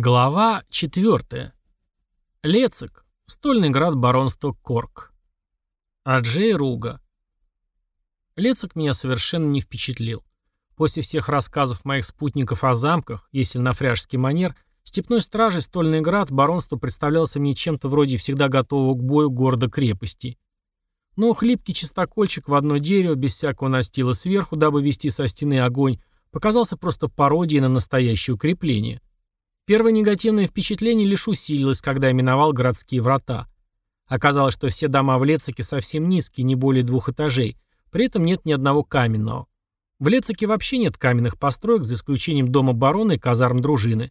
Глава 4. Лецик. Стольный град баронства Корк. Аджей Руга. Лецик меня совершенно не впечатлил. После всех рассказов моих спутников о замках, если на фряжский манер, степной стражей Стольный град баронство представлялся мне чем-то вроде всегда готового к бою города-крепости. Но хлипкий чистокольчик в одно дерево, без всякого настила сверху, дабы вести со стены огонь, показался просто пародией на настоящее укрепление. Первое негативное впечатление лишь усилилось, когда я миновал городские врата. Оказалось, что все дома в Лецике совсем низкие, не более двух этажей, при этом нет ни одного каменного. В Лецике вообще нет каменных построек, за исключением дома барона и казарм дружины.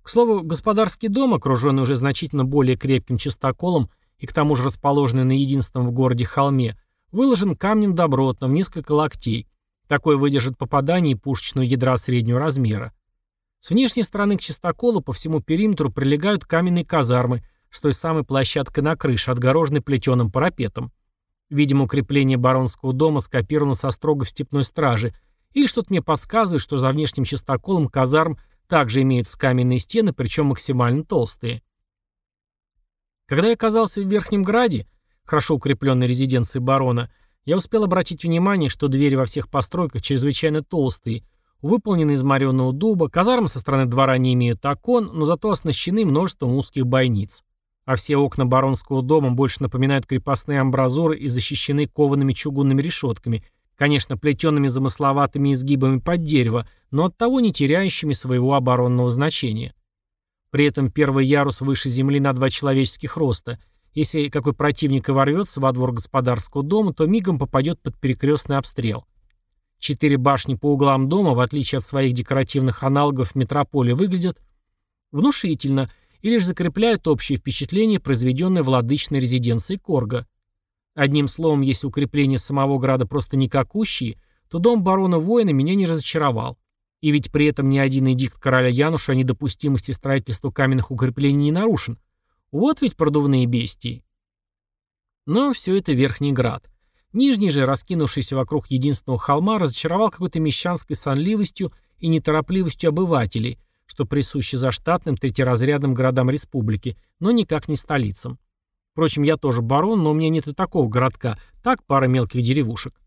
К слову, господарский дом, окруженный уже значительно более крепким частоколом и к тому же расположенный на единственном в городе холме, выложен камнем добротным, несколько локтей. Такой выдержит попадание пушечного ядра среднего размера. С внешней стороны к чистоколу по всему периметру прилегают каменные казармы с той самой площадкой на крыше, отгороженной плетеным парапетом. Видимо, укрепление баронского дома скопировано со строго в степной страже, или что-то мне подсказывает, что за внешним чистоколом казарм также имеются каменные стены, причем максимально толстые. Когда я оказался в Верхнем Граде, хорошо укрепленной резиденции барона, я успел обратить внимание, что двери во всех постройках чрезвычайно толстые – выполнены из мореного дуба, казармы со стороны двора не имеют окон, но зато оснащены множеством узких бойниц. А все окна баронского дома больше напоминают крепостные амбразуры и защищены коваными чугунными решетками, конечно, плетенными замысловатыми изгибами под дерево, но оттого не теряющими своего оборонного значения. При этом первый ярус выше земли на два человеческих роста. Если какой противник и ворвется во двор господарского дома, то мигом попадет под перекрестный обстрел. Четыре башни по углам дома, в отличие от своих декоративных аналогов в метрополе, выглядят внушительно и лишь закрепляют общее впечатление, произведенное владычной резиденцией Корга. Одним словом, если укрепления самого града просто никакущие, то дом барона-воина меня не разочаровал. И ведь при этом ни один эдикт короля Януша о недопустимости строительства каменных укреплений не нарушен. Вот ведь продувные бестии. Но все это Верхний Град. Нижний же, раскинувшийся вокруг единственного холма, разочаровал какой-то мещанской сонливостью и неторопливостью обывателей, что присуще заштатным третьеразрядным городам республики, но никак не столицам. Впрочем, я тоже барон, но у меня нет и такого городка, так пара мелких деревушек.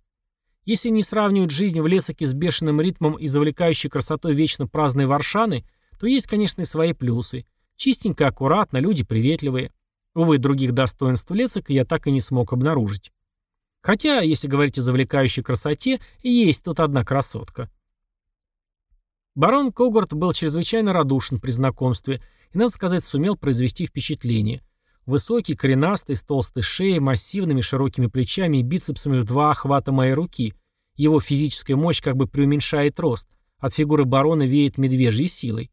Если не сравнивать жизнь в Лесоке с бешеным ритмом и завлекающей красотой вечно праздной Варшаны, то есть, конечно, и свои плюсы. Чистенько, аккуратно, люди приветливые. Увы, других достоинств Лесока я так и не смог обнаружить. Хотя, если говорить о завлекающей красоте, есть тут одна красотка. Барон Когарт был чрезвычайно радушен при знакомстве и, надо сказать, сумел произвести впечатление. Высокий, коренастый, с толстой шеей, массивными широкими плечами и бицепсами в два охвата моей руки. Его физическая мощь как бы преуменьшает рост. От фигуры барона веет медвежьей силой.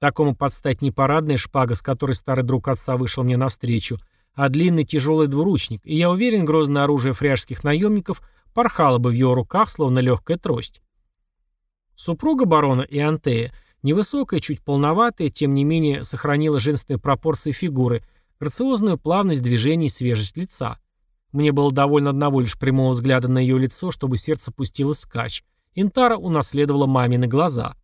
Такому подстать не парадная шпага, с которой старый друг отца вышел мне навстречу, а длинный тяжелый двуручник, и я уверен, грозное оружие фряжских наемников порхало бы в его руках, словно легкая трость. Супруга барона Иантея, невысокая, чуть полноватая, тем не менее сохранила женственные пропорции фигуры, грациозную плавность движений и свежесть лица. Мне было довольно одного лишь прямого взгляда на ее лицо, чтобы сердце пустило скач. Интара унаследовала мамины глаза.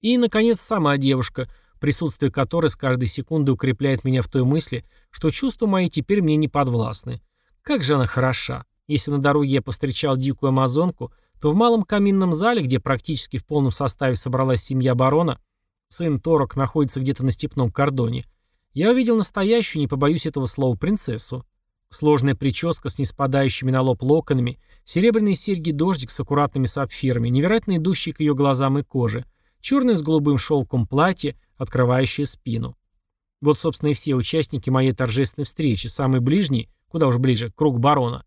И, наконец, сама девушка — присутствие которой с каждой секунды укрепляет меня в той мысли, что чувства мои теперь мне не подвластны. Как же она хороша. Если на дороге я повстречал дикую амазонку, то в малом каминном зале, где практически в полном составе собралась семья барона, сын Торок находится где-то на степном кордоне, я увидел настоящую, не побоюсь этого слова, принцессу. Сложная прическа с неспадающими на лоб локонами, серебряные серьги-дождик с аккуратными сапфирами, невероятно идущие к ее глазам и коже, черное с голубым шелком платье, открывающее спину. Вот, собственно, и все участники моей торжественной встречи, самый ближний, куда уж ближе, круг барона.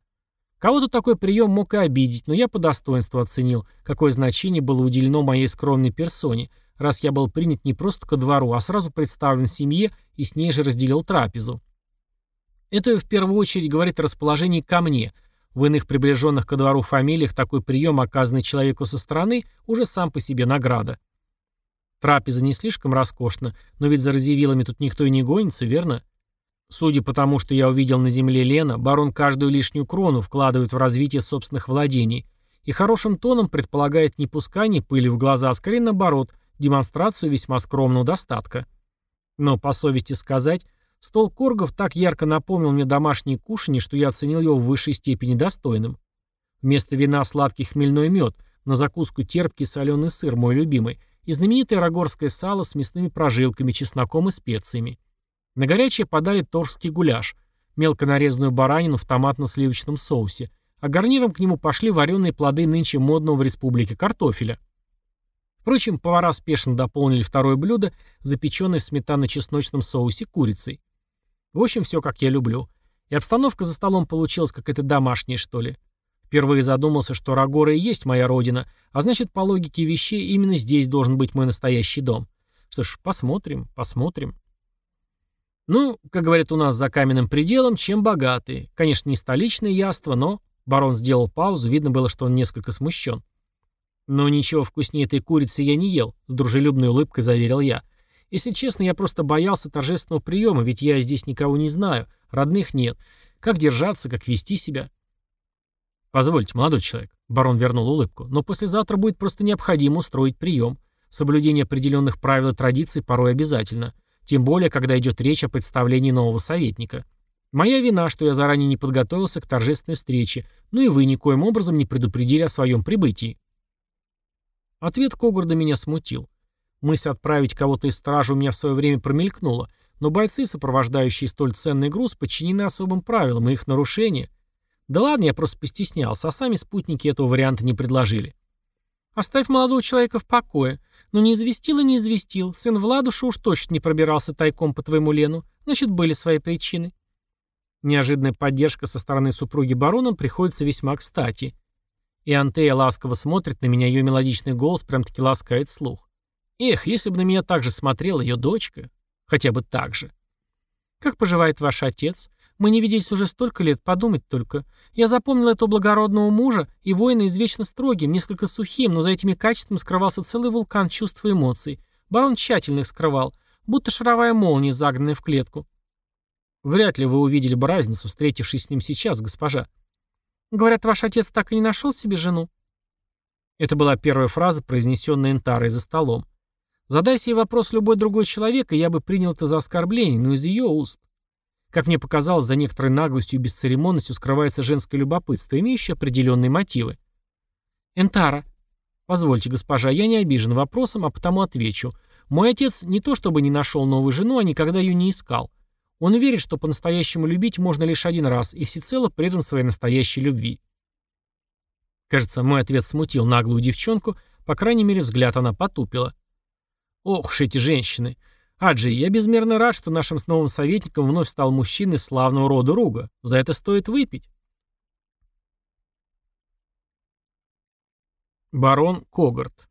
Кого-то такой прием мог и обидеть, но я по достоинству оценил, какое значение было уделено моей скромной персоне, раз я был принят не просто ко двору, а сразу представлен семье и с ней же разделил трапезу. Это в первую очередь говорит о расположении ко мне. В иных приближенных ко двору фамилиях такой прием, оказанный человеку со стороны, уже сам по себе награда. Трапеза не слишком роскошна, но ведь за разъявилами тут никто и не гонится, верно? Судя по тому, что я увидел на земле Лена, барон каждую лишнюю крону вкладывает в развитие собственных владений и хорошим тоном предполагает не пускание пыли в глаза, а скорее наоборот, демонстрацию весьма скромного достатка. Но, по совести сказать, стол коргов так ярко напомнил мне домашние кушанье, что я оценил его в высшей степени достойным. Вместо вина сладкий хмельной мед, на закуску терпкий соленый сыр, мой любимый, и знаменитое рогорское сало с мясными прожилками, чесноком и специями. На горячее подали торжский гуляш, мелко нарезанную баранину в томатно-сливочном соусе, а гарниром к нему пошли вареные плоды нынче модного в республике картофеля. Впрочем, повара спешно дополнили второе блюдо, запеченное в сметано-чесночном соусе курицей. В общем, все как я люблю. И обстановка за столом получилась какая-то домашняя, что ли. Впервые задумался, что Рагора и есть моя родина, а значит, по логике вещей, именно здесь должен быть мой настоящий дом. Что ж, посмотрим, посмотрим. Ну, как говорят у нас за каменным пределом, чем богатые. Конечно, не столичное яство, но... Барон сделал паузу, видно было, что он несколько смущен. «Но ничего вкуснее этой курицы я не ел», — с дружелюбной улыбкой заверил я. «Если честно, я просто боялся торжественного приема, ведь я здесь никого не знаю, родных нет. Как держаться, как вести себя?» «Позвольте, молодой человек», — барон вернул улыбку, «но послезавтра будет просто необходимо устроить прием. Соблюдение определенных правил и традиций порой обязательно, тем более, когда идет речь о представлении нового советника». Моя вина, что я заранее не подготовился к торжественной встрече, ну и вы никоим образом не предупредили о своем прибытии. Ответ Когорда меня смутил. Мысль отправить кого-то из стражи у меня в свое время промелькнула, но бойцы, сопровождающие столь ценный груз, подчинены особым правилам, и их нарушение... Да ладно, я просто постеснялся, а сами спутники этого варианта не предложили. Оставь молодого человека в покое. Ну не известил и не известил. Сын Владуша уж точно не пробирался тайком по твоему Лену. Значит, были свои причины. Неожиданная поддержка со стороны супруги барона приходится весьма кстати. И Антея ласково смотрит на меня, ее мелодичный голос прям-таки ласкает слух. Эх, если бы на меня так же смотрела ее дочка. Хотя бы так же. Как поживает ваш отец? Мы не виделись уже столько лет, подумать только. Я запомнил этого благородного мужа и воина извечно строгим, несколько сухим, но за этими качествами скрывался целый вулкан чувств и эмоций. Барон тщательно их скрывал, будто шаровая молния, загнанная в клетку. Вряд ли вы увидели бы разницу, встретившись с ним сейчас, госпожа. Говорят, ваш отец так и не нашел себе жену. Это была первая фраза, произнесенная Энтарой за столом. Задай себе вопрос любой другой человек, и я бы принял это за оскорбление, но из ее уст. Как мне показалось, за некоторой наглостью и бесцеремонностью скрывается женское любопытство, имеющее определенные мотивы. Энтара. Позвольте, госпожа, я не обижен вопросом, а потому отвечу. Мой отец не то чтобы не нашел новую жену, а никогда ее не искал. Он верит, что по-настоящему любить можно лишь один раз и всецело предан своей настоящей любви. Кажется, мой ответ смутил наглую девчонку, по крайней мере, взгляд она потупила. Ох уж эти женщины. Аджи, я безмерно рад, что нашим с новым советником вновь стал мужчина славного рода Руга. За это стоит выпить. Барон Когарт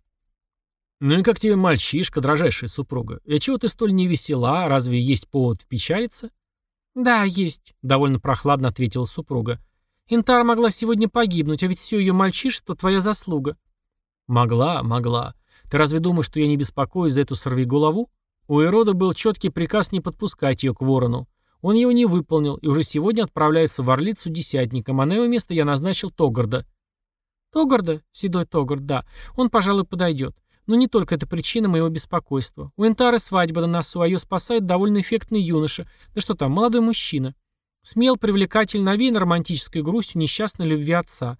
«Ну и как тебе мальчишка, дрожайшая супруга? И чего ты столь невесела? Разве есть повод печалиться?» «Да, есть», — довольно прохладно ответила супруга. «Интар могла сегодня погибнуть, а ведь все ее мальчишество — твоя заслуга». «Могла, могла. Ты разве думаешь, что я не беспокоюсь за эту сорвиголову? У Ирода был четкий приказ не подпускать ее к ворону. Он его не выполнил и уже сегодня отправляется в Орлицу десятником, а на его место я назначил Тогарда». «Тогарда? Седой Тогард, да. Он, пожалуй, подойдет. Но не только это причина моего беспокойства. У Энтары свадьба на носу, а ее спасает довольно эффектный юноша. Да что там, молодой мужчина. Смел, привлекательный, навеян романтической грустью несчастной любви отца.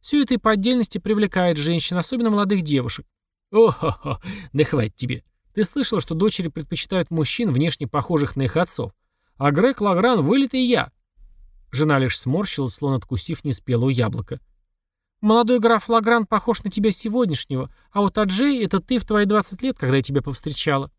Все это и по отдельности привлекает женщин, особенно молодых девушек. О-хо-хо, да хватит тебе. Ты слышал, что дочери предпочитают мужчин, внешне похожих на их отцов. А Грег Лагран вылитый я. Жена лишь сморщилась, словно откусив неспелого яблока. Молодой граф Лагран похож на тебя сегодняшнего, а вот Аджей — это ты в твои 20 лет, когда я тебя повстречала».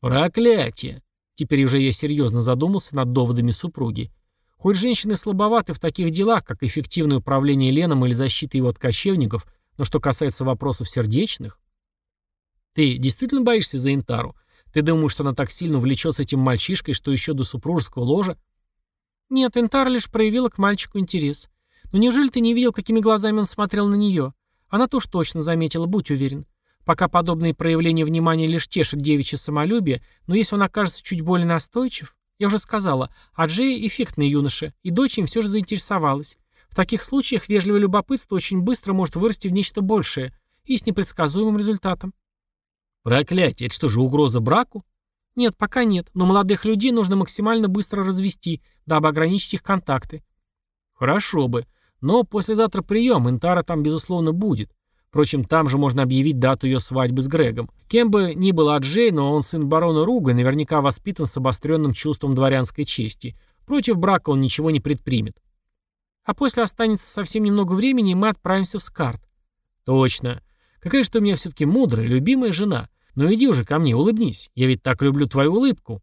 «Проклятие!» Теперь уже я серьезно задумался над доводами супруги. Хоть женщины слабоваты в таких делах, как эффективное управление Леном или защита его от кочевников, но что касается вопросов сердечных... Ты действительно боишься за Интару? Ты думаешь, что она так сильно влечется этим мальчишкой, что еще до супружеского ложа? Нет, Интара лишь проявила к мальчику интерес. Но неужели ты не видел, какими глазами он смотрел на нее? Она-то уж точно заметила, будь уверен. Пока подобные проявления внимания лишь тешат девичье самолюбие, но если он окажется чуть более настойчив... Я уже сказала, Аджея эффектный юноша, и дочь им все же заинтересовалась. В таких случаях вежливое любопытство очень быстро может вырасти в нечто большее и с непредсказуемым результатом. Проклятие, это что же, угроза браку? Нет, пока нет, но молодых людей нужно максимально быстро развести, дабы ограничить их контакты. Хорошо бы, но послезавтра прием, Интара там, безусловно, будет. Впрочем, там же можно объявить дату ее свадьбы с Грегом. Кем бы ни был Аджей, но он сын барона Руга и наверняка воспитан с обостренным чувством дворянской чести. Против брака он ничего не предпримет. А после останется совсем немного времени, и мы отправимся в Скарт. Точно. Какая же ты у меня все-таки мудрая, любимая жена. Ну иди уже ко мне, улыбнись. Я ведь так люблю твою улыбку.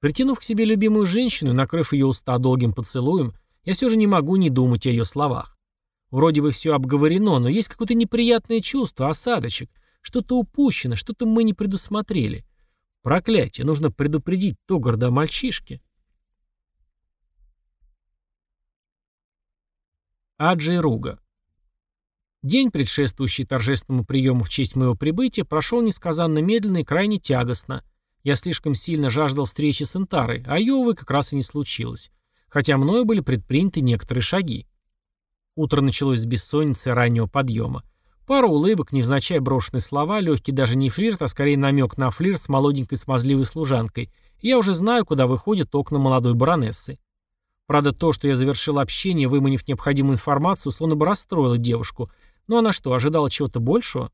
Притянув к себе любимую женщину и накрыв ее уста долгим поцелуем, я все же не могу не думать о ее словах. Вроде бы все обговорено, но есть какое-то неприятное чувство, осадочек. Что-то упущено, что-то мы не предусмотрели. Проклятие, нужно предупредить Тогарда о мальчишке. Аджи Руга. День, предшествующий торжественному приему в честь моего прибытия, прошел несказанно медленно и крайне тягостно. Я слишком сильно жаждал встречи с Интарой, а ее, увы, как раз и не случилось. Хотя мною были предприняты некоторые шаги. Утро началось с бессонницы раннего подъема. Пару улыбок, невзначай брошенные слова, легкий даже не флирт, а скорее намек на флирт с молоденькой смазливой служанкой. И я уже знаю, куда выходят окна молодой баронессы. Правда, то, что я завершил общение, выманив необходимую информацию, словно бы расстроило девушку. Но она что, ожидала чего-то большего?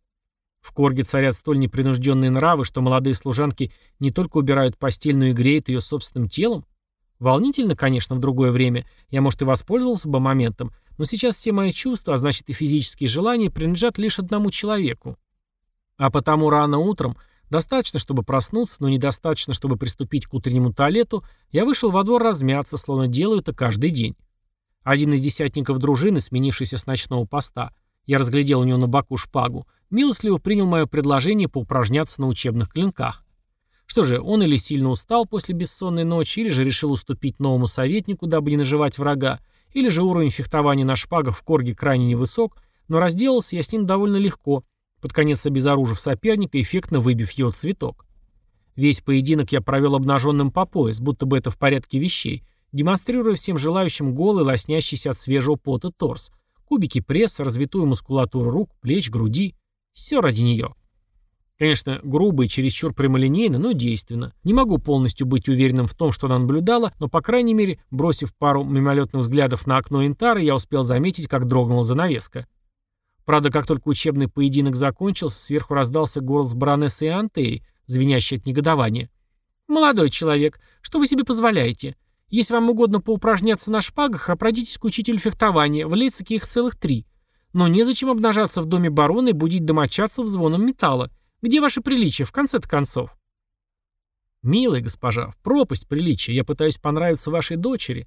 В Корге царят столь непринужденные нравы, что молодые служанки не только убирают постель, но и греют ее собственным телом? Волнительно, конечно, в другое время. Я, может, и воспользовался бы моментом, но сейчас все мои чувства, а значит и физические желания, принадлежат лишь одному человеку. А потому рано утром, достаточно, чтобы проснуться, но недостаточно, чтобы приступить к утреннему туалету, я вышел во двор размяться, словно делаю это каждый день. Один из десятников дружины, сменившийся с ночного поста, я разглядел у него на боку шпагу, милостливо принял мое предложение поупражняться на учебных клинках. Что же, он или сильно устал после бессонной ночи, или же решил уступить новому советнику, дабы не наживать врага, или же уровень фехтования на шпагах в корге крайне невысок, но разделался я с ним довольно легко, под конец обезоружив соперника, эффектно выбив его цветок. Весь поединок я провел обнаженным по пояс, будто бы это в порядке вещей, демонстрируя всем желающим голый, лоснящийся от свежего пота торс, кубики пресса, развитую мускулатуру рук, плеч, груди. Все ради нее. Конечно, грубо и чересчур прямолинейно, но действенно. Не могу полностью быть уверенным в том, что она наблюдала, но, по крайней мере, бросив пару мимолетных взглядов на окно Интары, я успел заметить, как дрогнула занавеска. Правда, как только учебный поединок закончился, сверху раздался голос баронессы Антеи, звенящий от негодования. «Молодой человек, что вы себе позволяете? Если вам угодно поупражняться на шпагах, обратитесь к учителю фехтования, в Лейцике их целых три. Но незачем обнажаться в доме барона и будить домочадцев звоном металла. Где ваше приличие, в конце-то концов? Милая госпожа, в пропасть приличия. Я пытаюсь понравиться вашей дочери.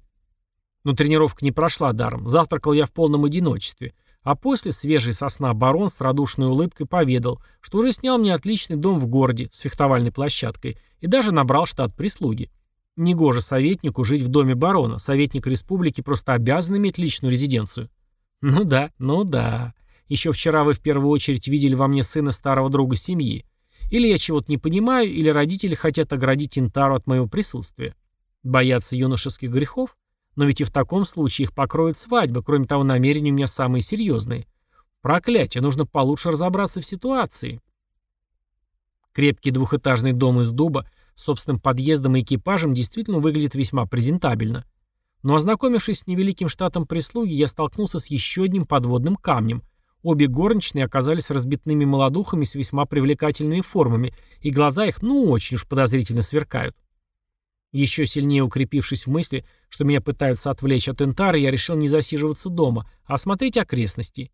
Но тренировка не прошла даром. Завтракал я в полном одиночестве. А после свежий сосна барон с радушной улыбкой поведал, что уже снял мне отличный дом в городе с фехтовальной площадкой и даже набрал штат прислуги. Негоже советнику жить в доме барона. Советник республики просто обязан иметь личную резиденцию. Ну да, ну да. Еще вчера вы в первую очередь видели во мне сына старого друга семьи. Или я чего-то не понимаю, или родители хотят оградить Интару от моего присутствия. Боятся юношеских грехов? Но ведь и в таком случае их покроет свадьба, кроме того, намерения у меня самые серьезные. Проклятие, нужно получше разобраться в ситуации. Крепкий двухэтажный дом из дуба с собственным подъездом и экипажем действительно выглядит весьма презентабельно. Но ознакомившись с невеликим штатом прислуги, я столкнулся с еще одним подводным камнем – Обе горничные оказались разбитными молодухами с весьма привлекательными формами, и глаза их ну очень уж подозрительно сверкают. Еще сильнее укрепившись в мысли, что меня пытаются отвлечь от Энтары, я решил не засиживаться дома, а осмотреть окрестности.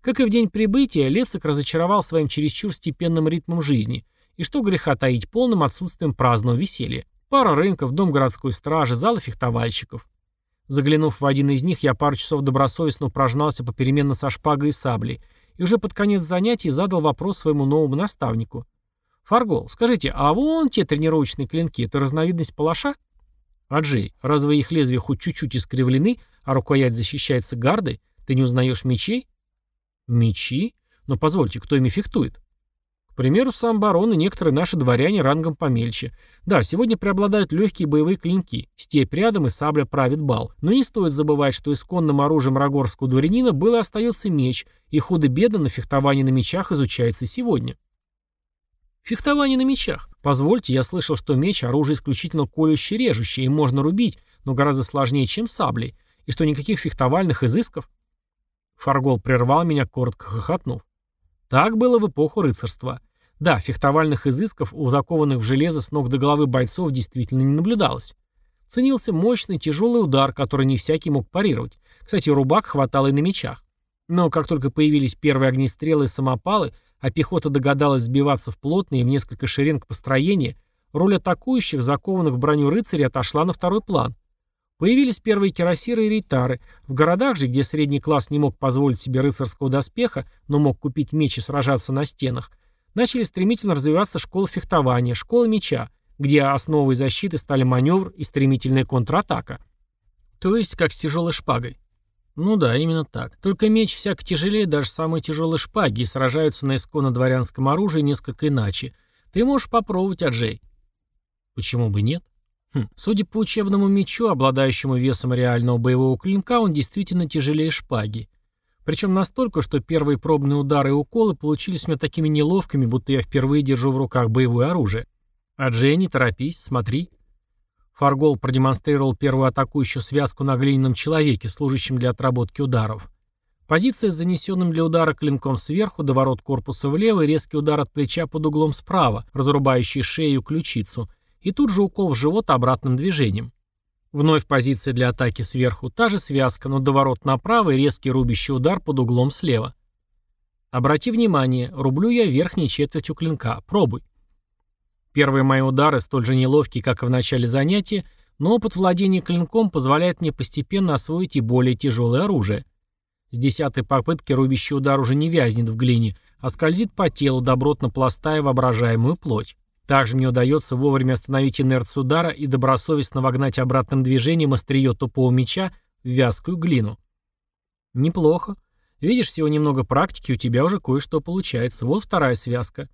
Как и в день прибытия, Лецик разочаровал своим чересчур степенным ритмом жизни, и что греха таить полным отсутствием праздного веселья. Пара рынков, дом городской стражи, залы фехтовальщиков. Заглянув в один из них, я пару часов добросовестно упражнялся попеременно со шпагой и саблей, и уже под конец занятий задал вопрос своему новому наставнику. «Фаргол, скажите, а вон те тренировочные клинки, это разновидность палаша?» «Аджей, разве их лезвия хоть чуть-чуть искривлены, а рукоять защищается гардой? Ты не узнаешь мечей?» «Мечи? Но позвольте, кто ими фехтует?» К примеру, сам барон и некоторые наши дворяне рангом помельче. Да, сегодня преобладают легкие боевые клинки. Степь рядом и сабля правит бал. Но не стоит забывать, что исконным оружием рогорского дворянина был и остается меч, и худо-бедно на фехтовании на мечах изучается сегодня. Фехтование на мечах. Позвольте, я слышал, что меч – оружие исключительно колющее режущее, и можно рубить, но гораздо сложнее, чем саблей, и что никаких фехтовальных изысков. Фаргол прервал меня, коротко хохотнув. Так было в эпоху рыцарства. Да, фехтовальных изысков у закованных в железо с ног до головы бойцов действительно не наблюдалось. Ценился мощный тяжелый удар, который не всякий мог парировать. Кстати, рубак хватало и на мечах. Но как только появились первые огнестрелы и самопалы, а пехота догадалась сбиваться в плотные в несколько шеренг построения, роль атакующих, закованных в броню рыцарей, отошла на второй план. Появились первые кирасиры и рейтары. В городах же, где средний класс не мог позволить себе рыцарского доспеха, но мог купить меч и сражаться на стенах, начали стремительно развиваться школы фехтования, школы меча, где основой защиты стали маневр и стремительная контратака. То есть как с тяжелой шпагой. Ну да, именно так. Только меч всяко тяжелее даже самой тяжелой шпаги и сражаются на исконно дворянском оружии несколько иначе. Ты можешь попробовать, Аджей. Почему бы нет? Хм. Судя по учебному мечу, обладающему весом реального боевого клинка, он действительно тяжелее шпаги. Причем настолько, что первые пробные удары и уколы получились у меня такими неловкими, будто я впервые держу в руках боевое оружие. Аджей, не торопись, смотри. Фаргол продемонстрировал первую атакующую связку на глиняном человеке, служащем для отработки ударов. Позиция с занесенным для удара клинком сверху, до ворот корпуса влево и резкий удар от плеча под углом справа, разрубающий шею и ключицу, и тут же укол в живот обратным движением. Вновь позиция для атаки сверху, та же связка, но до ворот направо и резкий рубящий удар под углом слева. Обрати внимание, рублю я верхней четвертью клинка. Пробуй. Первые мои удары столь же неловкие, как и в начале занятия, но опыт владения клинком позволяет мне постепенно освоить и более тяжелое оружие. С десятой попытки рубящий удар уже не вязнет в глине, а скользит по телу, добротно пластая воображаемую плоть. Также мне удается вовремя остановить инерцию удара и добросовестно вогнать обратным движением острие тупого меча в вязкую глину. Неплохо. Видишь, всего немного практики, у тебя уже кое-что получается. Вот вторая связка.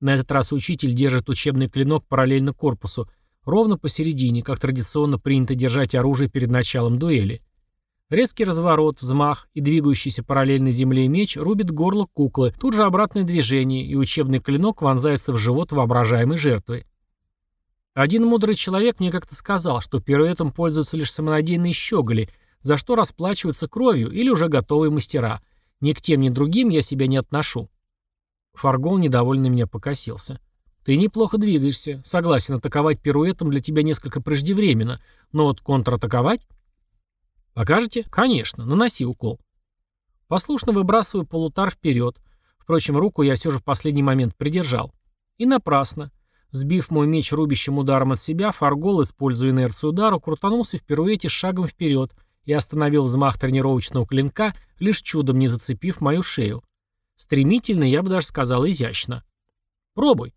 На этот раз учитель держит учебный клинок параллельно корпусу, ровно посередине, как традиционно принято держать оружие перед началом дуэли. Резкий разворот, взмах и двигающийся параллельно земле меч рубит горло куклы, тут же обратное движение, и учебный клинок вонзается в живот воображаемой жертвы. Один мудрый человек мне как-то сказал, что пируэтом пользуются лишь самонадеянные щеголи, за что расплачиваются кровью или уже готовые мастера. Ни к тем, ни другим я себя не отношу. Фаргол недовольно меня покосился. «Ты неплохо двигаешься. Согласен, атаковать пируэтом для тебя несколько преждевременно, но вот контратаковать...» «Покажете?» «Конечно. Наноси укол». Послушно выбрасываю полутар вперед. Впрочем, руку я все же в последний момент придержал. И напрасно. Сбив мой меч рубящим ударом от себя, Фаргол, используя инерцию удара, крутанулся в пируэте шагом вперед и остановил взмах тренировочного клинка, лишь чудом не зацепив мою шею. Стремительно, я бы даже сказал, изящно. Пробуй.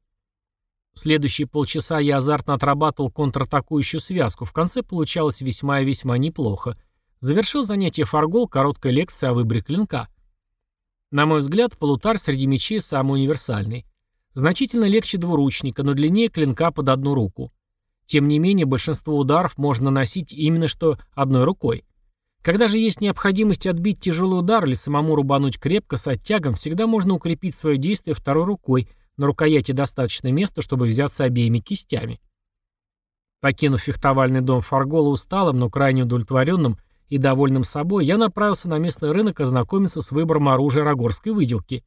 Следующие полчаса я азартно отрабатывал контратакующую связку. В конце получалось весьма и весьма неплохо. Завершил занятие Фаргол короткой лекцией о выборе клинка. На мой взгляд, полутар среди мечей самый универсальный. Значительно легче двуручника, но длиннее клинка под одну руку. Тем не менее, большинство ударов можно наносить именно что одной рукой. Когда же есть необходимость отбить тяжелый удар или самому рубануть крепко с оттягом, всегда можно укрепить свое действие второй рукой, на рукояти достаточно места, чтобы взяться обеими кистями. Покинув фехтовальный дом Фаргола усталым, но крайне удовлетворенным и довольным собой, я направился на местный рынок ознакомиться с выбором оружия рогорской выделки.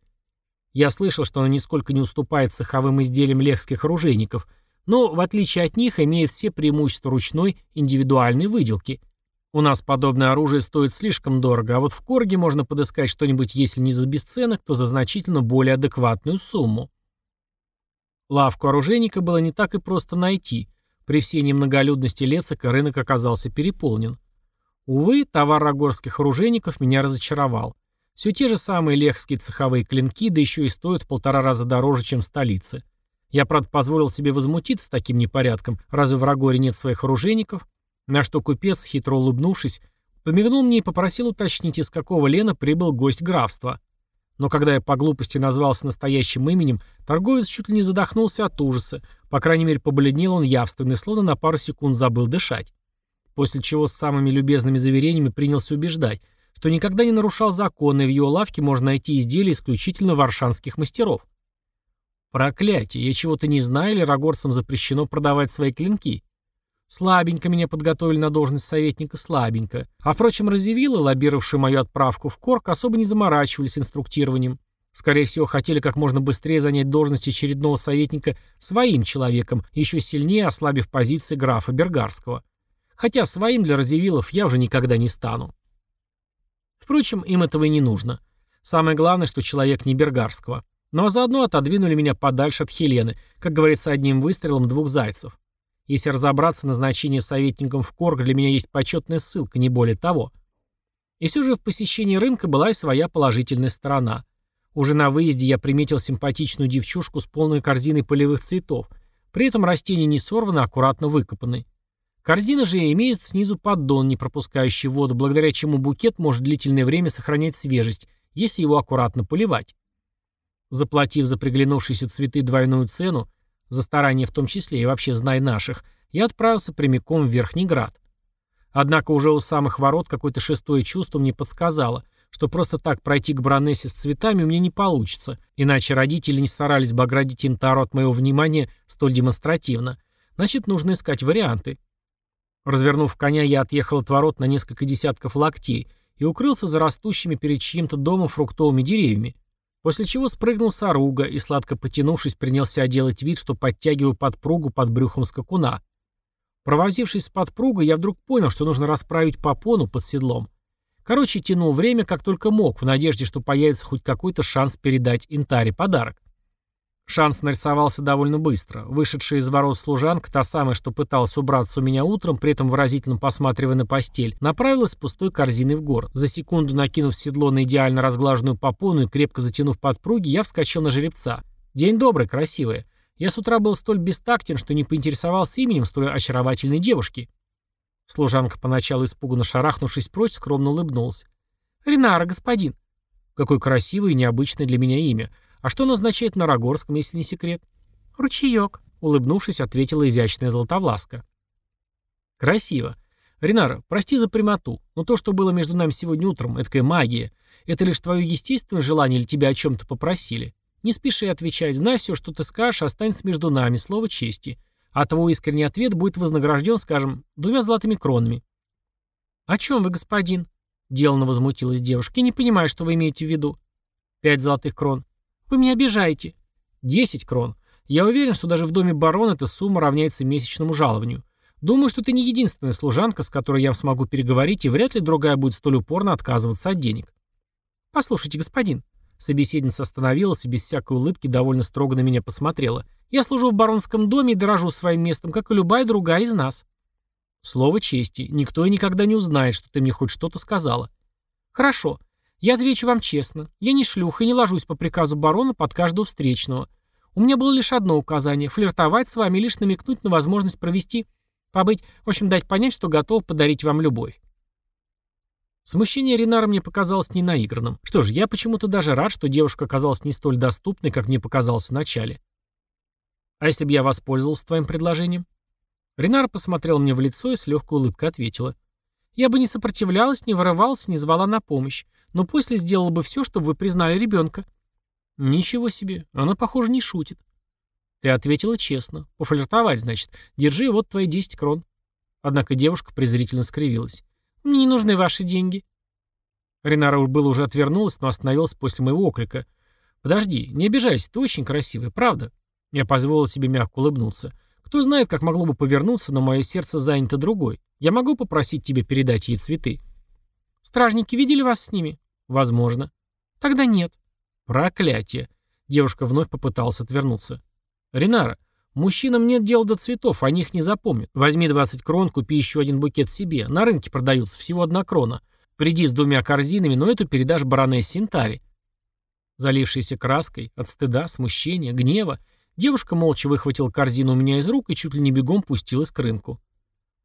Я слышал, что оно нисколько не уступает цеховым изделиям лехских оружейников, но, в отличие от них, имеет все преимущества ручной индивидуальной выделки – у нас подобное оружие стоит слишком дорого, а вот в Корге можно подыскать что-нибудь, если не за бесценок, то за значительно более адекватную сумму. Лавку оружейника было не так и просто найти. При всей немноголюдности Лецика рынок оказался переполнен. Увы, товар рогорских оружейников меня разочаровал. Все те же самые лехские цеховые клинки, да еще и стоят в полтора раза дороже, чем в столице. Я, правда, позволил себе возмутиться таким непорядком. Разве в Рогоре нет своих оружейников? На что купец, хитро улыбнувшись, подмигнул мне и попросил уточнить, из какого Лена прибыл гость графства. Но когда я по глупости назвался настоящим именем, торговец чуть ли не задохнулся от ужаса, по крайней мере побледнел он явственно и словно на пару секунд забыл дышать. После чего с самыми любезными заверениями принялся убеждать, что никогда не нарушал законы, и в его лавке можно найти изделия исключительно варшанских мастеров. Проклятие, я чего-то не знаю, или рогорцам запрещено продавать свои клинки? Слабенько меня подготовили на должность советника, слабенько. А впрочем, разъявилы, лоббировавшие мою отправку в Корк, особо не заморачивались инструктированием. Скорее всего, хотели как можно быстрее занять должность очередного советника своим человеком, еще сильнее ослабив позиции графа Бергарского. Хотя своим для разъявилов я уже никогда не стану. Впрочем, им этого и не нужно. Самое главное, что человек не Бергарского. Но заодно отодвинули меня подальше от Хелены, как говорится, одним выстрелом двух зайцев. Если разобраться, назначение советником в Корг для меня есть почетная ссылка, не более того. И все же в посещении рынка была и своя положительная сторона. Уже на выезде я приметил симпатичную девчушку с полной корзиной полевых цветов. При этом растения не сорваны, а аккуратно выкопаны. Корзина же имеет снизу поддон, не пропускающий воду, благодаря чему букет может длительное время сохранять свежесть, если его аккуратно поливать. Заплатив за приглянувшиеся цветы двойную цену, за старания в том числе и вообще знай наших, я отправился прямиком в Верхний Град. Однако уже у самых ворот какое-то шестое чувство мне подсказало, что просто так пройти к Бронессе с цветами мне не получится, иначе родители не старались бы оградить Интару от моего внимания столь демонстративно. Значит, нужно искать варианты. Развернув коня, я отъехал от ворот на несколько десятков локтей и укрылся за растущими перед чьим-то домом фруктовыми деревьями. После чего спрыгнул с оруга и, сладко потянувшись, принялся делать вид, что подтягиваю подпругу под брюхом скакуна. Провозившись с подпругой, я вдруг понял, что нужно расправить попону под седлом. Короче, тянул время как только мог, в надежде, что появится хоть какой-то шанс передать Интаре подарок. Шанс нарисовался довольно быстро. Вышедшая из ворот служанка, та самая, что пыталась убраться у меня утром, при этом выразительно посматривая на постель, направилась с пустой корзиной в город. За секунду накинув седло на идеально разглаженную попону и крепко затянув подпруги, я вскочил на жеребца. «День добрый, красивая. Я с утра был столь бестактен, что не поинтересовался именем столь очаровательной девушки». Служанка, поначалу испуганно шарахнувшись прочь, скромно улыбнулась. «Ринара, господин». «Какое красивое и необычное для меня имя. А что оно означает на Рогорском, если не секрет? Ручеек, улыбнувшись, ответила изящная Златовласка. Красиво. Ринара, прости за прямоту, но то, что было между нами сегодня утром, это магия. Это лишь твое естественное желание или тебя о чем-то попросили? Не спеши отвечать, знай все, что ты скажешь, останется между нами, слово чести. А твой искренний ответ будет вознагражден, скажем, двумя золотыми кронами. «О чем вы, господин?» — деланно возмутилась девушка. «Я не понимаю, что вы имеете в виду». «Пять золотых крон. Вы меня обижаете. Десять крон. Я уверен, что даже в доме барона эта сумма равняется месячному жалованию. Думаю, что ты не единственная служанка, с которой я смогу переговорить, и вряд ли другая будет столь упорно отказываться от денег. Послушайте, господин. Собеседница остановилась и без всякой улыбки довольно строго на меня посмотрела. Я служу в баронском доме и дорожу своим местом, как и любая другая из нас. Слово чести. Никто и никогда не узнает, что ты мне хоть что-то сказала. Хорошо. Я отвечу вам честно. Я не шлюха и не ложусь по приказу барона под каждого встречного. У меня было лишь одно указание — флиртовать с вами и лишь намекнуть на возможность провести, побыть, в общем, дать понять, что готов подарить вам любовь. Смущение Ринара мне показалось ненаигранным. Что ж, я почему-то даже рад, что девушка оказалась не столь доступной, как мне показалось вначале. А если бы я воспользовался твоим предложением? Ринар посмотрел мне в лицо и с легкой улыбкой ответила. Я бы не сопротивлялась, не вырывалась, не звала на помощь но после сделала бы все, чтобы вы признали ребенка». «Ничего себе, она, похоже, не шутит». «Ты ответила честно. Пофлиртовать, значит. Держи, вот твои 10 крон». Однако девушка презрительно скривилась. «Мне не нужны ваши деньги». Ренара было уже отвернулась, но остановилась после моего оклика. «Подожди, не обижайся, ты очень красивая, правда?» Я позволил себе мягко улыбнуться. «Кто знает, как могло бы повернуться, но мое сердце занято другой. Я могу попросить тебя передать ей цветы?» Стражники видели вас с ними? Возможно. Тогда нет. Проклятие. Девушка вновь попыталась отвернуться. Ринара, мужчинам нет дела до цветов, они их не запомнят. Возьми 20 крон, купи еще один букет себе. На рынке продаются всего одна крона. Приди с двумя корзинами, но эту передашь баронессе Синтари. Залившаяся краской, от стыда, смущения, гнева, девушка молча выхватила корзину у меня из рук и чуть ли не бегом пустилась к рынку.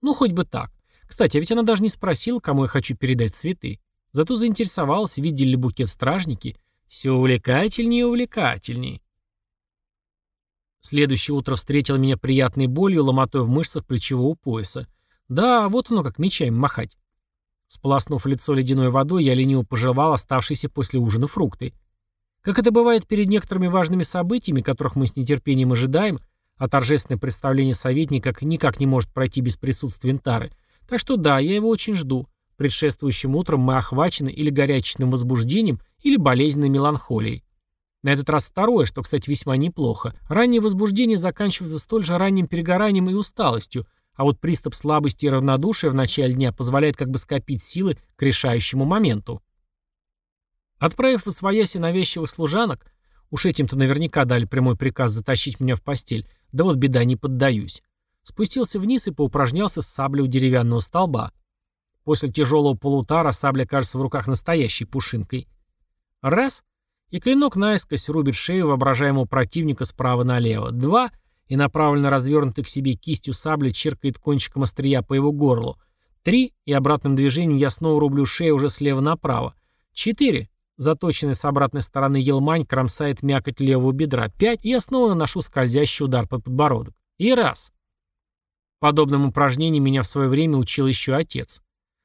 Ну, хоть бы так. Кстати, а ведь она даже не спросила, кому я хочу передать цветы. Зато заинтересовалась, видели ли букет стражники. Все увлекательнее и увлекательнее. Следующее утро встретило меня приятной болью, ломотой в мышцах плечевого пояса. Да, вот оно как мечами махать. Сполоснув лицо ледяной водой, я лениво пожевал оставшиеся после ужина фрукты. Как это бывает перед некоторыми важными событиями, которых мы с нетерпением ожидаем, а торжественное представление советника никак не может пройти без присутствия Интары. Так что да, я его очень жду. Предшествующим утром мы охвачены или горячечным возбуждением, или болезненной меланхолией. На этот раз второе, что, кстати, весьма неплохо. Раннее возбуждение заканчивается столь же ранним перегоранием и усталостью, а вот приступ слабости и равнодушия в начале дня позволяет как бы скопить силы к решающему моменту. Отправив в освояси навязчивых служанок, уж этим-то наверняка дали прямой приказ затащить меня в постель, да вот беда, не поддаюсь. Спустился вниз и поупражнялся с саблей у деревянного столба. После тяжелого полутара сабля кажется в руках настоящей пушинкой. Раз — и клинок наискось рубит шею воображаемого противника справа налево. Два — и направленно развернутый к себе кистью сабли черкает кончиком острия по его горлу. Три — и обратным движением я снова рублю шею уже слева направо. Четыре — заточенный с обратной стороны елмань кромсает мякоть левого бедра. Пять — и я снова наношу скользящий удар под подбородок. И раз. Подобным упражнением меня в свое время учил еще отец.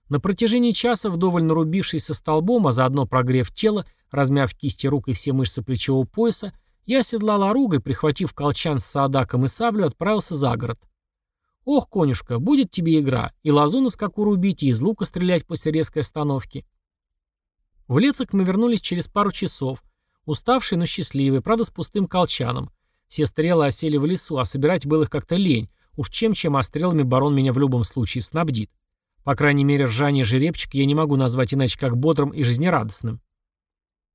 На протяжении часа, вдоволь нарубившись со столбом, а заодно прогрев тело, размяв кисти рук и все мышцы плечевого пояса, я оседлал оругой, прихватив колчан с садаком и саблю, отправился за город. Ох, конюшка, будет тебе игра, и лозу на скаку рубить, и из лука стрелять после резкой остановки. В Лецик мы вернулись через пару часов, уставшие, но счастливые, правда с пустым колчаном. Все стрелы осели в лесу, а собирать было их как-то лень, уж чем-чем, а стрелами барон меня в любом случае снабдит. По крайней мере, ржание жеребчика я не могу назвать иначе как бодрым и жизнерадостным.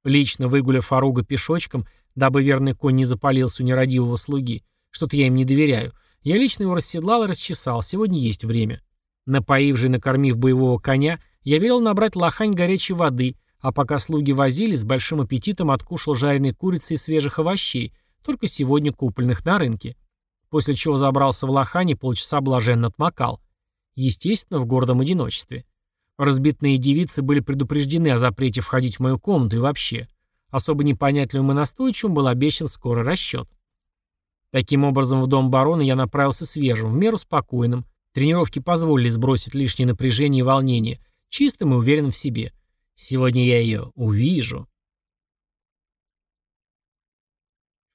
Лично выгуляв Фаруга пешочком, дабы верный конь не запалился у нерадивого слуги, что-то я им не доверяю, я лично его расседлал и расчесал, сегодня есть время. Напоив же и накормив боевого коня, я велел набрать лохань горячей воды, а пока слуги возились, с большим аппетитом откушал жареной курицы и свежих овощей, только сегодня купленных на рынке. После чего забрался в лохань и полчаса блаженно отмокал. Естественно, в гордом одиночестве. Разбитные девицы были предупреждены о запрете входить в мою комнату и вообще. Особо непонятливым и настойчивым был обещан скорый расчет. Таким образом, в дом барона я направился свежим, в меру спокойным. Тренировки позволили сбросить лишнее напряжение и волнение, чистым и уверенным в себе. Сегодня я ее увижу.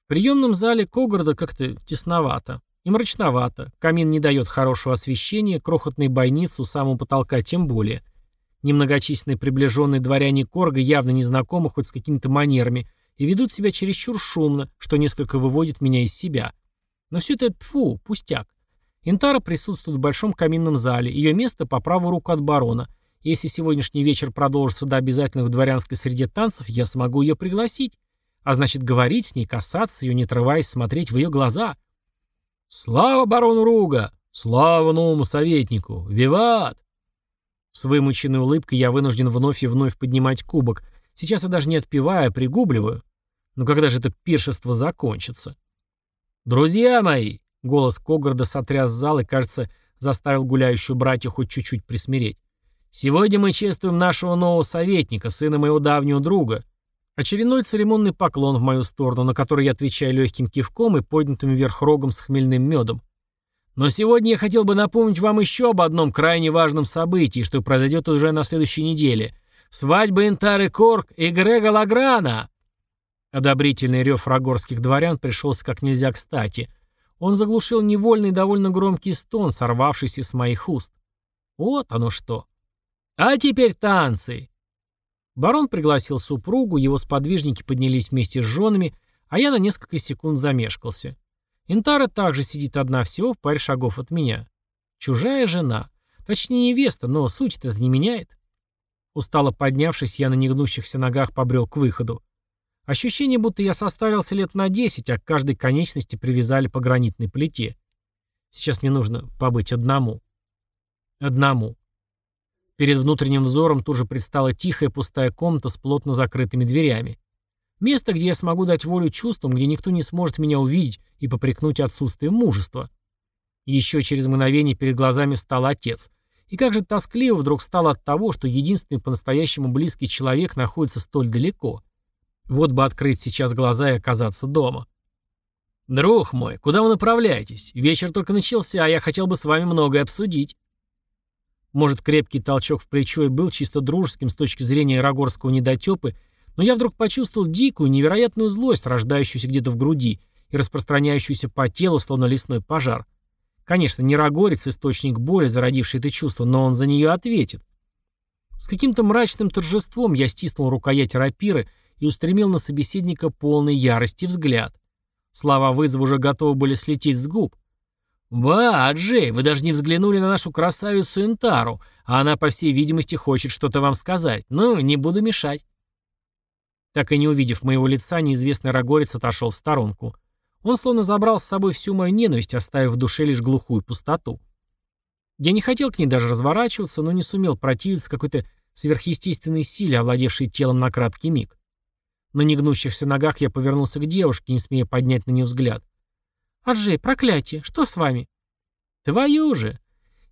В приемном зале Когорда как-то тесновато и мрачновато. Камин не дает хорошего освещения, крохотные бойницы у самого потолка тем более. Немногочисленные приближенные дворяне Корга явно не знакомы хоть с какими-то манерами и ведут себя чересчур шумно, что несколько выводит меня из себя. Но все это, фу, пустяк. Интара присутствует в большом каминном зале, ее место по правую руку от барона. Если сегодняшний вечер продолжится до обязательных в дворянской среде танцев, я смогу ее пригласить. А значит, говорить с ней, касаться ее, не отрываясь, смотреть в ее глаза. «Слава барону Руга! Слава новому советнику! Виват!» С вымученной улыбкой я вынужден вновь и вновь поднимать кубок. Сейчас я даже не отпиваю, а пригубливаю. Но когда же это пиршество закончится? «Друзья мои!» — голос Когарда сотряс зал и, кажется, заставил гуляющую братью хоть чуть-чуть присмиреть. «Сегодня мы чествуем нашего нового советника, сына моего давнего друга». Очередной церемонный поклон в мою сторону, на который я отвечаю легким кивком и поднятым вверх рогом с хмельным медом. Но сегодня я хотел бы напомнить вам еще об одном крайне важном событии, что произойдет уже на следующей неделе. Свадьба Интары Корк и Грега Лаграна. Одобрительный рев рогорских дворян пришелся как нельзя кстати. Он заглушил невольный довольно громкий стон, сорвавшийся с моих уст. Вот оно что. А теперь танцы. Барон пригласил супругу, его сподвижники поднялись вместе с женами, а я на несколько секунд замешкался. Интара также сидит одна всего в паре шагов от меня. Чужая жена. Точнее, невеста, но суть это не меняет. Устало поднявшись, я на негнущихся ногах побрел к выходу. Ощущение, будто я состарился лет на десять, а к каждой конечности привязали по гранитной плите. Сейчас мне нужно побыть одному. Одному. Перед внутренним взором тут же предстала тихая пустая комната с плотно закрытыми дверями. Место, где я смогу дать волю чувствам, где никто не сможет меня увидеть и попрекнуть отсутствием мужества. Еще через мгновение перед глазами встал отец. И как же тоскливо вдруг стало от того, что единственный по-настоящему близкий человек находится столь далеко. Вот бы открыть сейчас глаза и оказаться дома. «Друг мой, куда вы направляетесь? Вечер только начался, а я хотел бы с вами многое обсудить». Может, крепкий толчок в плечо и был чисто дружеским с точки зрения рогорского недотепы, Но я вдруг почувствовал дикую, невероятную злость, рождающуюся где-то в груди и распространяющуюся по телу, словно лесной пожар. Конечно, не Рогорец источник боли, зародивший это чувство, но он за нее ответит. С каким-то мрачным торжеством я стиснул рукоять рапиры и устремил на собеседника полный ярости взгляд. Слова вызова уже готовы были слететь с губ. «Ба, Джей, вы даже не взглянули на нашу красавицу Интару, а она, по всей видимости, хочет что-то вам сказать. Ну, не буду мешать». Так и не увидев моего лица, неизвестный рогорец отошел в сторонку. Он словно забрал с собой всю мою ненависть, оставив в душе лишь глухую пустоту. Я не хотел к ней даже разворачиваться, но не сумел противиться какой-то сверхъестественной силе, овладевшей телом на краткий миг. На негнущихся ногах я повернулся к девушке, не смея поднять на нее взгляд. «Аджей, проклятие, что с вами?» «Твою же!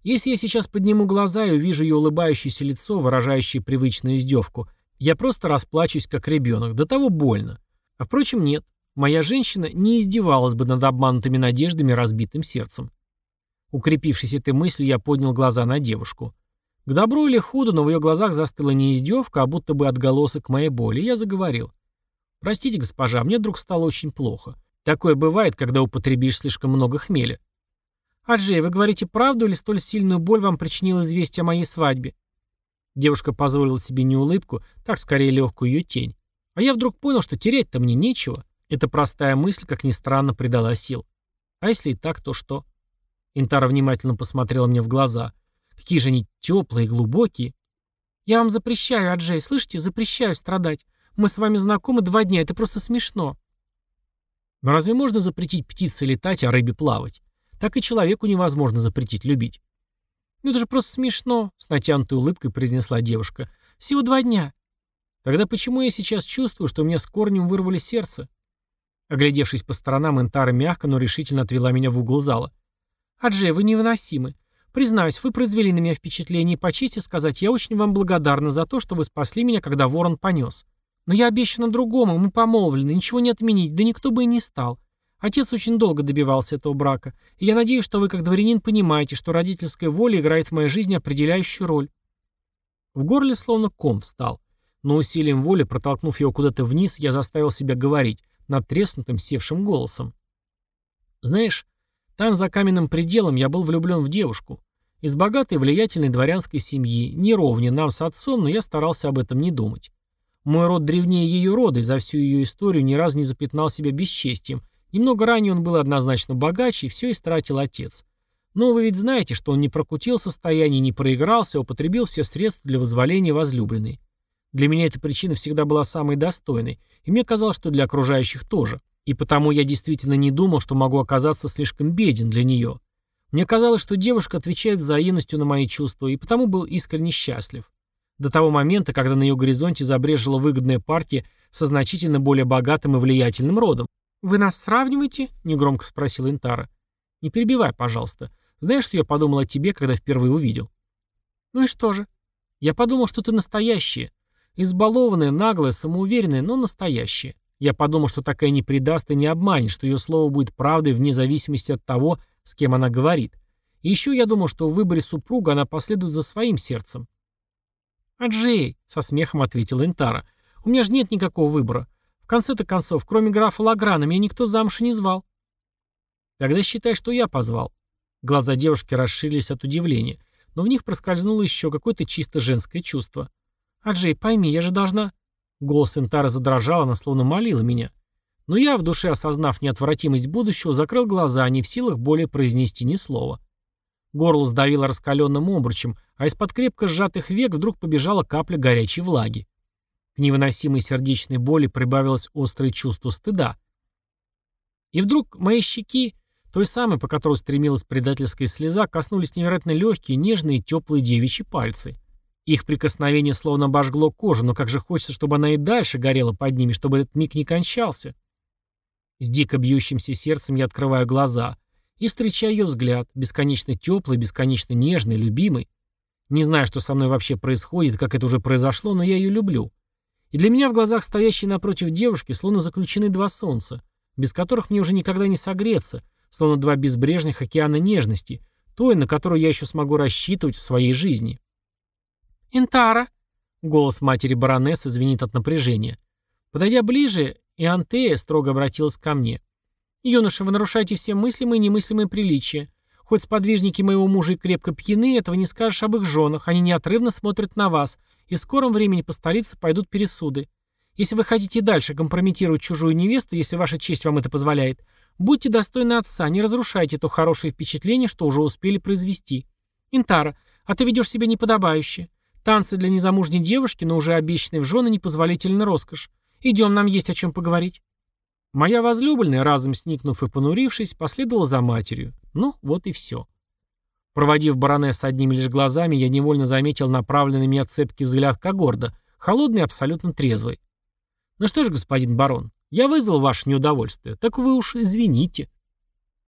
Если я сейчас подниму глаза и увижу ее улыбающееся лицо, выражающее привычную издевку, я просто расплачусь, как ребенок, до того больно. А впрочем, нет. Моя женщина не издевалась бы над обманутыми надеждами разбитым сердцем. Укрепившись этой мыслью, я поднял глаза на девушку. К добру или худу, но в ее глазах застыла не издевка, а будто бы отголосок моей боли. я заговорил. «Простите, госпожа, мне вдруг стало очень плохо. Такое бывает, когда употребишь слишком много хмеля». «Аджей, вы говорите правду или столь сильную боль вам причинило известие о моей свадьбе?» Девушка позволила себе не улыбку, так скорее легкую ее тень. А я вдруг понял, что терять-то мне нечего. Эта простая мысль, как ни странно, придала сил. А если и так, то что? Интара внимательно посмотрела мне в глаза. Какие же они теплые и глубокие. Я вам запрещаю, Аджей, слышите? Запрещаю страдать. Мы с вами знакомы два дня, это просто смешно. Но разве можно запретить птице летать, а рыбе плавать? Так и человеку невозможно запретить любить. «Ну это же просто смешно», — с натянутой улыбкой произнесла девушка. «Всего два дня». «Тогда почему я сейчас чувствую, что мне с корнем вырвали сердце?» Оглядевшись по сторонам, Энтара мягко, но решительно отвела меня в угол зала. «Аджей, вы невыносимы. Признаюсь, вы произвели на меня впечатление, и по сказать, я очень вам благодарна за то, что вы спасли меня, когда ворон понес. Но я обещана другому, мы помолвлены, ничего не отменить, да никто бы и не стал. Отец очень долго добивался этого брака, и я надеюсь, что вы как дворянин понимаете, что родительская воля играет в моей жизни определяющую роль. В горле словно ком встал. Но усилием воли, протолкнув его куда-то вниз, я заставил себя говорить, надтреснутым, севшим голосом. Знаешь, там, за каменным пределом, я был влюблен в девушку. Из богатой влиятельной дворянской семьи, не нам с отцом, но я старался об этом не думать. Мой род древнее ее рода, и за всю ее историю ни разу не запятнал себя бесчестием, Немного ранее он был однозначно богаче, и все истратил отец. Но вы ведь знаете, что он не прокутил состояние, не проигрался, а употребил все средства для возволения возлюбленной. Для меня эта причина всегда была самой достойной, и мне казалось, что для окружающих тоже. И потому я действительно не думал, что могу оказаться слишком беден для нее. Мне казалось, что девушка отвечает взаимностью на мои чувства, и потому был искренне счастлив. До того момента, когда на ее горизонте забрежила выгодная партия со значительно более богатым и влиятельным родом. «Вы нас сравниваете?» — негромко спросил Интара. «Не перебивай, пожалуйста. Знаешь, что я подумал о тебе, когда впервые увидел?» «Ну и что же?» «Я подумал, что ты настоящая. Избалованная, наглая, самоуверенная, но настоящая. Я подумал, что такая не предаст и не обманет, что ее слово будет правдой вне зависимости от того, с кем она говорит. И еще я думал, что в выборе супруга она последует за своим сердцем». «Аджей», — со смехом ответил Интара, — «у меня же нет никакого выбора конце-то концов, кроме графа Лаграна, меня никто замуж не звал. Тогда считай, что я позвал. Глаза девушки расширились от удивления, но в них проскользнуло еще какое-то чисто женское чувство. «Аджей, пойми, я же должна...» Голос Энтара задрожал, она словно молила меня. Но я, в душе осознав неотвратимость будущего, закрыл глаза, не в силах более произнести ни слова. Горло сдавило раскаленным обручем, а из-под крепко сжатых век вдруг побежала капля горячей влаги. К невыносимой сердечной боли прибавилось острое чувство стыда. И вдруг мои щеки, той самой, по которой стремилась предательская слеза, коснулись невероятно легкие, нежные теплые девичьи пальцы. Их прикосновение словно обожгло кожу, но как же хочется, чтобы она и дальше горела под ними, чтобы этот миг не кончался. С дико бьющимся сердцем я открываю глаза и встречаю ее взгляд, бесконечно теплый, бесконечно нежный, любимый. Не знаю, что со мной вообще происходит, как это уже произошло, но я ее люблю. И для меня в глазах стоящей напротив девушки словно заключены два солнца, без которых мне уже никогда не согреться, словно два безбрежных океана нежности, той, на которую я еще смогу рассчитывать в своей жизни. «Интара!» — голос матери баронессы звенит от напряжения. Подойдя ближе, Иантея строго обратилась ко мне. «Юноша, вы нарушаете все мыслимые и немыслимые приличия. Хоть сподвижники моего мужа и крепко пьяны, этого не скажешь об их женах. Они неотрывно смотрят на вас, и в скором времени по столице пойдут пересуды. Если вы хотите дальше компрометировать чужую невесту, если ваша честь вам это позволяет, будьте достойны отца, не разрушайте то хорошее впечатление, что уже успели произвести. Интара, а ты ведешь себя неподобающе. Танцы для незамужней девушки, но уже обещанные в жены, непозволительно роскошь. Идем, нам есть о чем поговорить. Моя возлюбленная, разом сникнув и понурившись, последовала за матерью. Ну, вот и все. Проводив баронесс одними лишь глазами, я невольно заметил направленный меня цепкий взгляд Когорда, холодный и абсолютно трезвый. «Ну что ж, господин барон, я вызвал ваше неудовольствие, так вы уж извините».